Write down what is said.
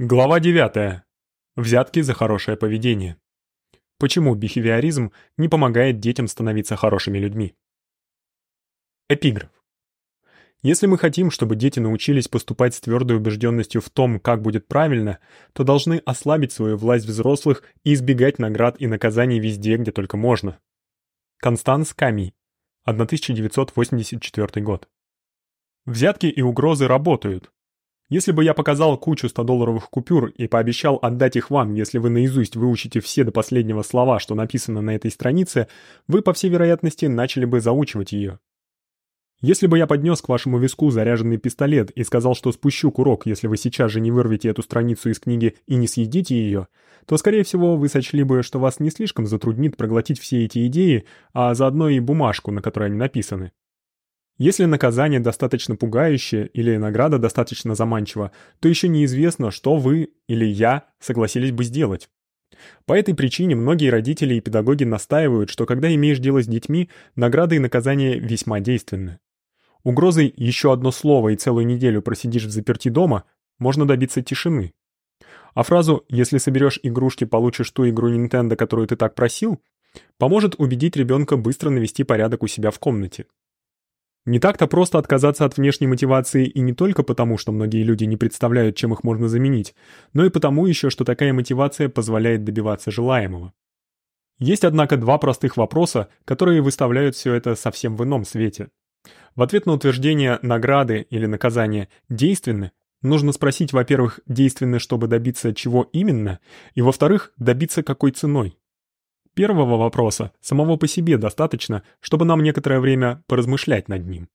Глава 9. Взятки за хорошее поведение. Почему бихевиоризм не помогает детям становиться хорошими людьми? Эпиграф. Если мы хотим, чтобы дети научились поступать с твердой убежденностью в том, как будет правильно, то должны ослабить свою власть взрослых и избегать наград и наказаний везде, где только можно. Констанс Ками. 1984 год. Взятки и угрозы работают, если бы я показал кучу 100-долларовых купюр и пообещал отдать их вам, если вы наизусть выучите все до последнего слова, что написано на этой странице, вы, по всей вероятности, начали бы заучивать ее. Если бы я поднес к вашему виску заряженный пистолет и сказал, что спущу курок, если вы сейчас же не вырвете эту страницу из книги и не съедите ее, то, скорее всего, вы сочли бы, что вас не слишком затруднит проглотить все эти идеи, а заодно и бумажку, на которой они написаны. Если наказание достаточно пугающее или награда достаточно заманчива, то еще неизвестно, что вы или я согласились бы сделать. По этой причине многие родители и педагоги настаивают, что когда имеешь дело с детьми, награды и наказания весьма действенны. Угрозой еще одно слово и целую неделю просидишь в заперти дома можно добиться тишины. А фразу «если соберешь игрушки, получишь ту игру Nintendo, которую ты так просил» поможет убедить ребенка быстро навести порядок у себя в комнате. Не так-то просто отказаться от внешней мотивации и не только потому, что многие люди не представляют, чем их можно заменить, но и потому еще, что такая мотивация позволяет добиваться желаемого. Есть, однако, два простых вопроса, которые выставляют все это совсем в ином свете. В ответ на утверждение награды или наказания действенны, нужно спросить, во-первых, действенны, чтобы добиться чего именно, и во-вторых, добиться какой ценой. Первого вопроса самого по себе достаточно, чтобы нам некоторое время поразмышлять над ним.